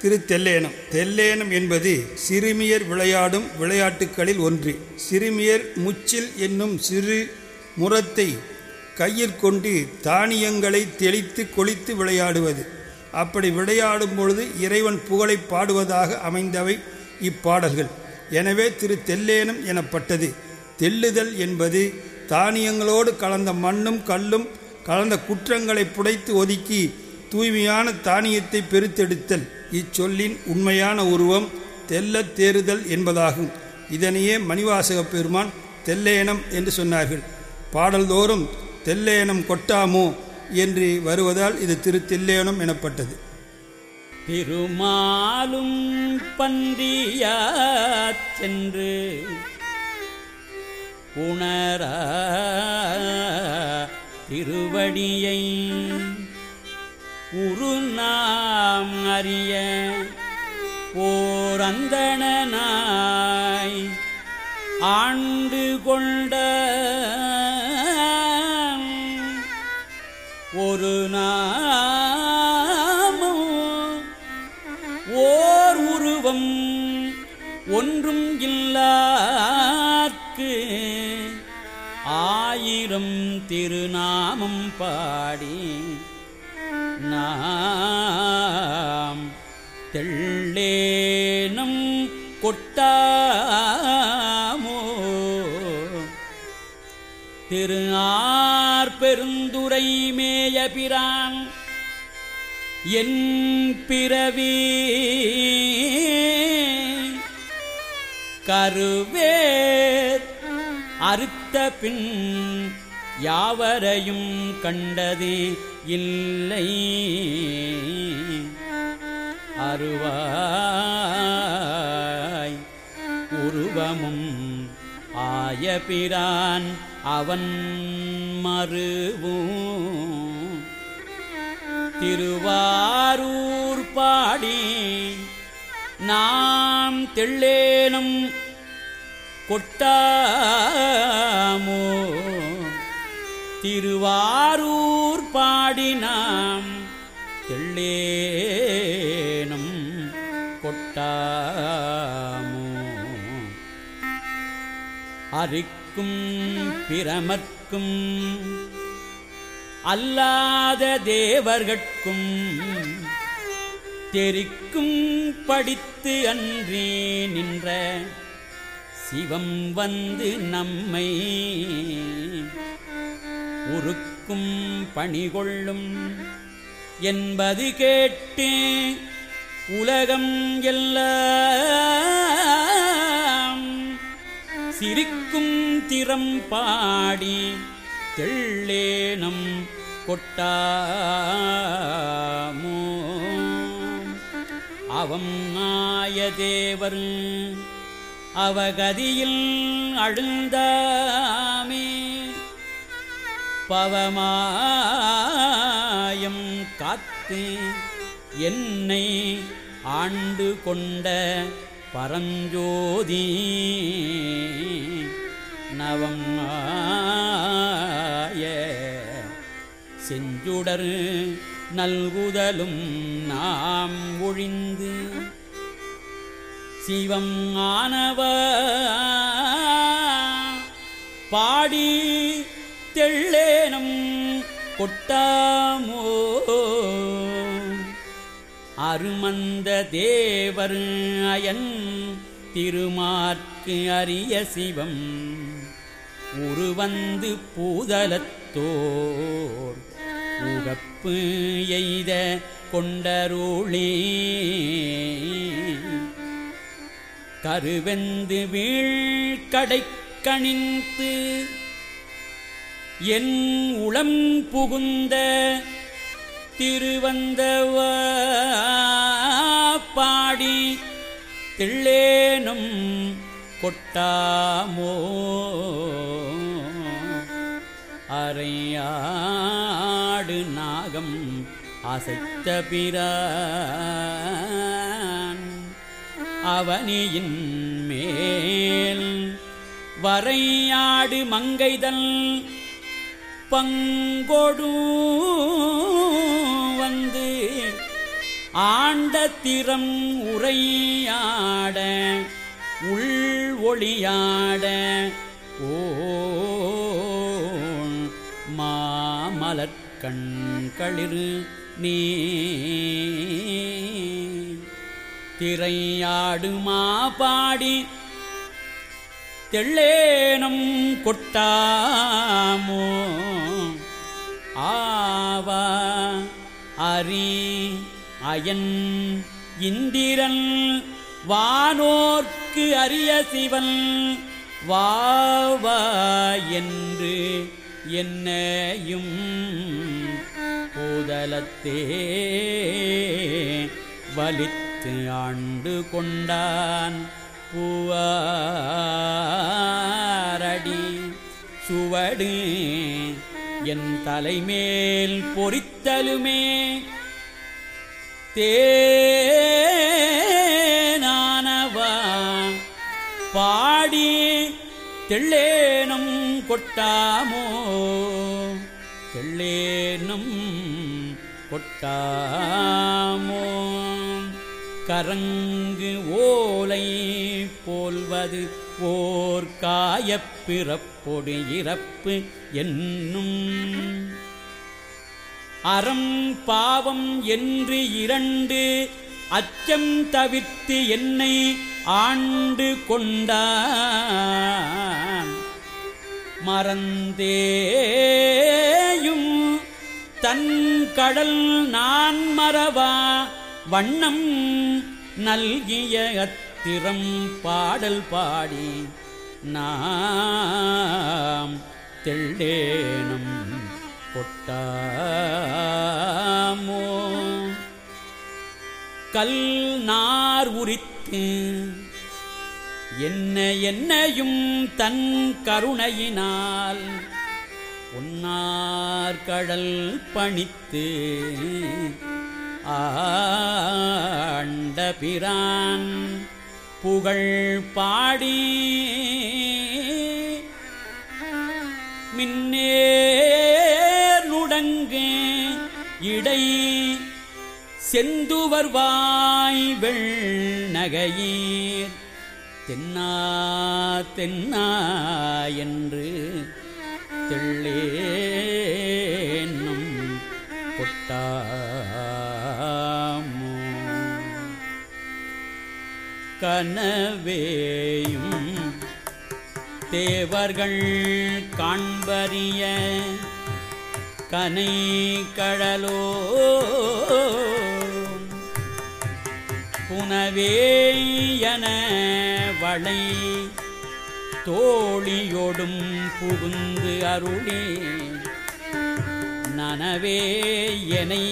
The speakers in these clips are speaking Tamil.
திரு தெல்லேனம் தெல்லேனம் என்பது சிறுமியர் விளையாடும் விளையாட்டுகளில் ஒன்று. சிறுமியர் முச்சில் என்னும் சிறு முரத்தை கையில் கொண்டு தானியங்களை தெளித்து கொளித்து விளையாடுவது. அப்படி விளையாடும் பொழுது இறைவன் புகழை பாடுவதாக அமைந்தவை இப்பாடல்கள். எனவே திரு தெல்லேனம் எனப்பட்டது. தெல்லுதல் என்பது தானியங்களோடு கலந்த மண்ணும் கல்லும் கலந்த குற்றங்களை புடைத்து ஒதுக்கி தூய்மையான தானியத்தை பெருத்தெடுத்தல். இச்சொல்லின் உண்மையான உருவம் தெல்லத் தேறுதல் என்பதாகும். இதனையே மணிவாசக பெருமான் தெல்லேனம் என்று சொன்னார்கள். பாடல்தோறும் தெல்லேனம் கொட்டாமோ என்று வருவதால் இது திரு எனப்பட்டது. திருமாலும் பன்றியாச் சென்று உணரா திருவடியை உரு நாம் அறிய ஓரந்தனாய் ஆண்டு கொண்ட ஒரு நாமம் ஓர் உருவம் ஒன்றும் இல்லாக்கு ஆயிரம் திருநாமம் பாடி தெள்ளேனம் கொட்டாமோ? திரு ஆர் பெருந்துரை மேயபிரான் என் பிறவி கருவேர் அறுத்த பின் யாவரையும் கண்டதே இல்லை. அருவாய் உருவமும் ஆய பிரான் அவன் மறுவும் திருவாரூர் பாடி நாம் தெள்ளேனும் கொட்டாமோ திருவாரூர் பாடி நாம் தெள்ளேனும் கொட்டாமோ. அரிக்கும் பிரமற்கும் அல்லாத தேவர்கட்கும் தெரிக்கும் படித்து அன்றி நின்ற சிவம் வந்து நம்மை உருக்கும் பணிகொள்ளும் என்பது கேட்டு உலகம் எல்லாம் சிரிக்கும் திறம் பாடி தெள்ளேனம் கொட்டாமோ? அவம் ஆய அவகதியில் அழுந்தார். பவமாயம் காத்து என்னை ஆண்டு கொண்ட பரஞ்சோதி. நவம் ஆய செஞ்சுடர் நல்குதலும் நாம் ஒழிந்து சிவம் ஆனவ. பாடி தெள் கொட்டாமோ? அருமந்த தேவர் அயன் திருமார்க்கு அரிய சிவம். உருவந்து பூதலத்தோர் உகப்பு எய்த கொண்டருளே. கருவெந்து வீழ்கடை கணிந்து என் உளம் புகுந்த திருவந்தவ பாடி திள்ளேனும் கொட்டாமோ? அறையாடு நாகம் அசைத்த பிரான் அவனியின் மேல் வரையாடு மங்கைதல் பங்கொடு வந்து ஆண்ட திறம் உரையாட உள் ஒளியாட ஓ மாமலர்கண் நீ. திரையாடுமா பாடி தெள்ளேனம் கொட்டாமோ? ஆவா அரி அயன் இந்திரன் வானோர்க்கு அரிய சிவன் வாவா என்று என்னையும் பூதலத்தே வலித்து ஆண்டு கொண்டான். புவாரடி சுவடு என் தலைமேல் பொறித்தலுமே. தேனானவா பாடி தெள்ளேனும் கொட்டாமோ. தெள்ளேனும் கொட்டாமோ. கரங்கு ஓலை போல்வது ஓர் காயப்பிறப்பொடு இறப்பு என்னும். அறம் பாவம் என்று இரண்டு அச்சம் தவிர்த்து என்னை ஆண்டு கொண்டான். மறந்தேயும் தன் கடல் நான் மறவா வண்ணம் நல்கிய அத்திரம் பாடல் பாடி நாம் தெள்ளேனும் பொட்டாமோ கல் நார் உரித்து என்ன என்னையும் தன் கருணையினால் பொன்னார் கடல் பணித்து ஆ பிரான் புகழ் பாடி மின்னேர் நுடங்கு இடை செந்துவர்வாய் வெள்நகையீர். தென்னா தென்னா என்று தெள்ளே கனவேயும் தேவர்கள் காண்பறிய கனை கழலோ புனவேயன வளை தோழியோடும் புகுந்து அருளே. நனவே எனை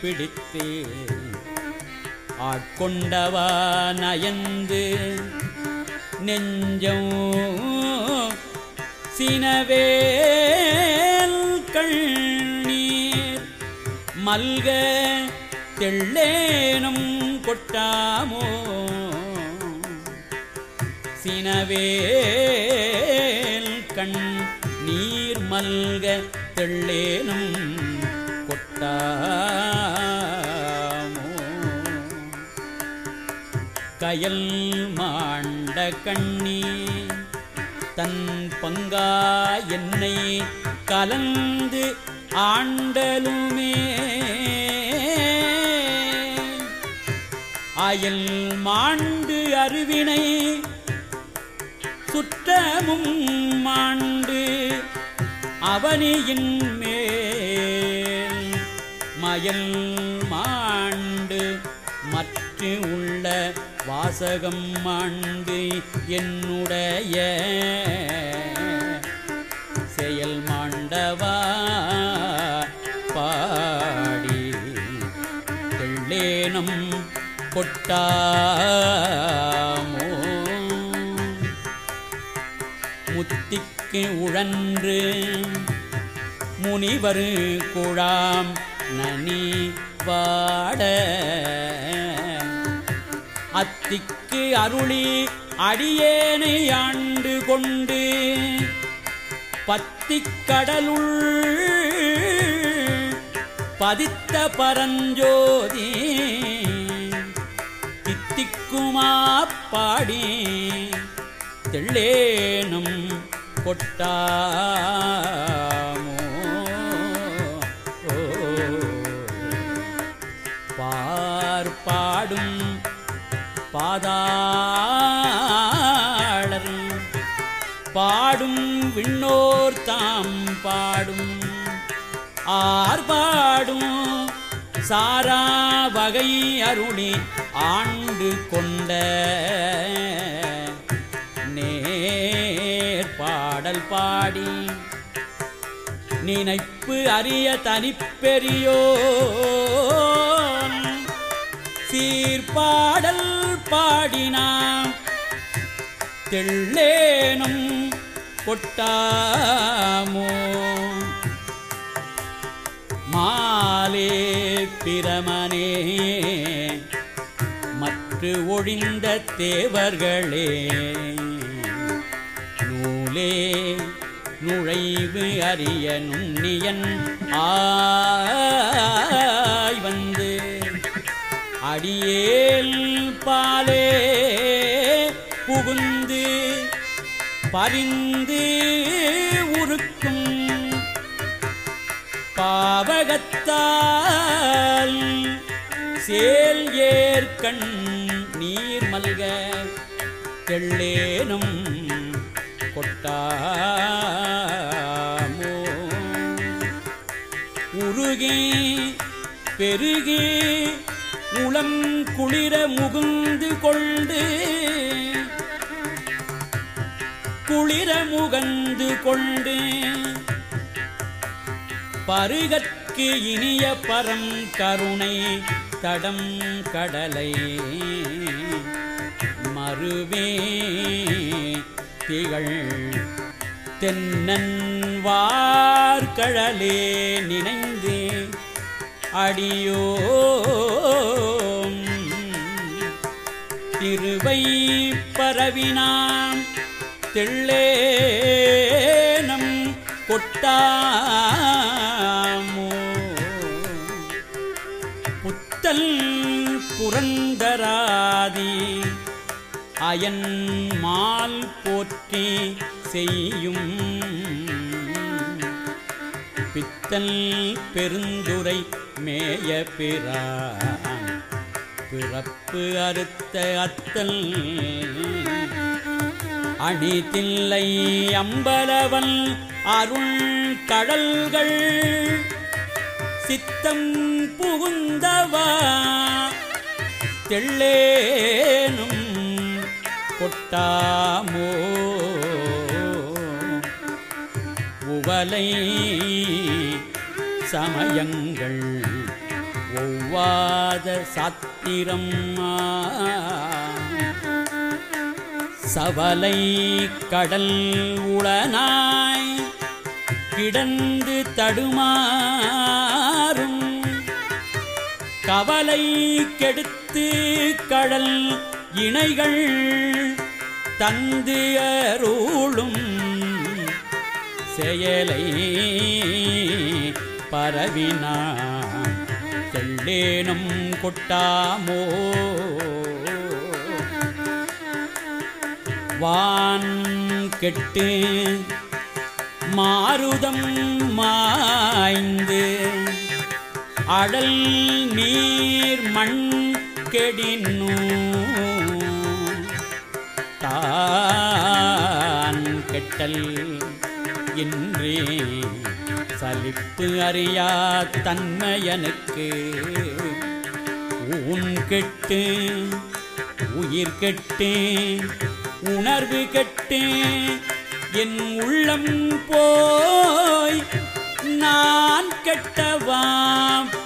பிடித்தேன் ஆட்கொண்டவா நயந்து நெஞ்சம் சினவேல் கண்ணீர் மல்க தெள்ளேனும் கொட்டாமோ? சினவேல் கண் நீர் மல்க தெள்ளேனும் கொட்டா கயல் மாண்ட கண்ணி தன் பங்கா என்னை கலந்து ஆண்டலுமே. அயல் மாண்டு அருவினை சுற்றமும் மாண்டு அவனியின் மேல் மயல் வாசகம் மாண்பு என்னுடைய செயல் மாண்டவா? பாடி தெள்ளேனம் கொட்டாமோ? முத்திக்கு உழன்று முனிவர் குழாம் நனி பாட அருளி அடியேனை ஆண்டு கொண்டு பத்திக்கடலுள் பதித்த பரஞ்சோதி உருக்குமா பாடி தெள்ளேனும் கொட்டா பாதாளர் பாடும் விண்ணோர் தாம் பாடும். ஆர்பாடும் சாரா வகை அருளி ஆண்டு கொண்ட நேர் பாடல் பாடி. நினைப்பு அறிய தனிப்பெரியோன். சீர்பாடல் பாடினான். தெள்ளேனும் கொட்டாமோ? மாலே பிரமனே மற்ற ஒழிந்த தேவர்களே நூலே நுழைவு அறிய நுண்ணியன் ஆ அடியேல் பாலே புகுந்து பரிந்து உருக்கும் பாவகத்தால் சேல் ஏற்கண் நீர் மல்க தெள்ளேனும் கொட்டாமோ. உருகி பெருகி உள்ளம் குளிர முகுந்து கொண்டு குளிர முகந்து கொண்டு பருகற்கு இனிய பரம் கருணை தடம் கடலை மறுவே திகழ் தென்னன் வார்கழலே நினைந்து அடியோ திருவை பரவினாம் தெள்ளேனம் கொட்டாமோ? புத்தல் புரந்தராதி அயன் மால் போற்றி செய்யும். பித்தல் பெருந்துரை மேய பிறா பிறப்பு அறுத்த அத்தல் அணிதில்லை அம்பலவன் அருள் கடல்கள். சித்தம் புகுந்தவா. தெள்ளேனும் கொட்டாமோ. உவலை சமயங்கள் ஒவ்வாத பாத்திரம்மா. சவலை கடல் உளனாய் கிடந்து தடுமாறும் கவலை கெடுத்து கடல் இணைகள் தந்து அருளும் செயலை பரவினார் தெள்ளேனும் கொட்டாமோ? வான் கெட்டு மாருதம் மாய்ந்து அடல் நீர் மண் கெடினு? தான் கெட்டல் என்றே சலிப்பு அறியா தன்மையனுக்கு. ஊன் கெட்டு உயிர் கெட்டு உணர்வு கெட்டு என் உள்ளம் போய் நான் கெட்டவா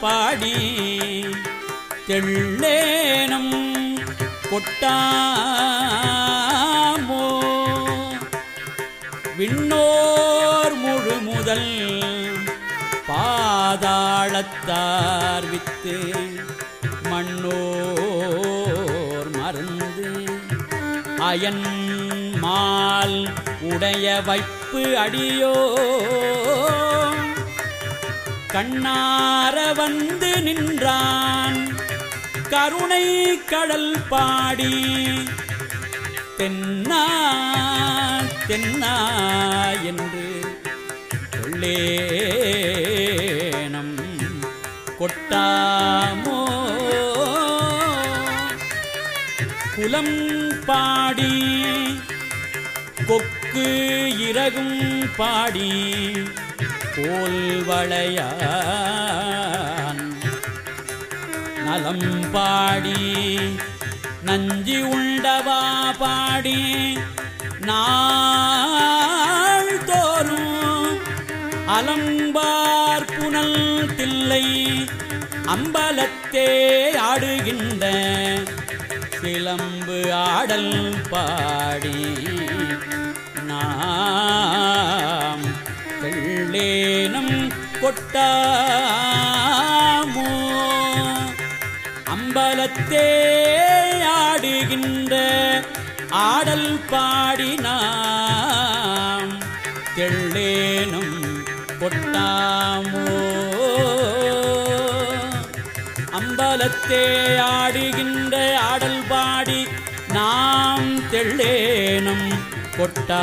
பாடி. தெள்ளேனம் கொட்டாமோ. விண்ணோர் முழு முதல் பாதாளத்தார் வித்து மண்ணோர் மருந்து. அயன் மால் உடைய வைப்பு அடியோ கண்ணார வந்து நின்றான். கருணை கடல் பாடி. தென்னா தென்னா என்று உள்ளே கொட்டாமோ? குலம் பாடி கொக்கு இறகும் பாடி கோல்வளையான் நலம் பாடி நஞ்சி உண்டவா பாடி நான் அலம்பார் புனல் தில்லை அம்பலத்தே ஆடுகின்ற சிலம்பு ஆடல் பாடி நாம் கள்ளேனம் கொட்டாமோ? அம்பலத்தே ஆடுகின்ற ஆடல் பாடினாம் தெள்ளேனும் கொட்டாமோ? அம்பலத்தே ஆடுகின்ற ஆடல் பாடி நாம் தெள்ளேனும் கொட்டா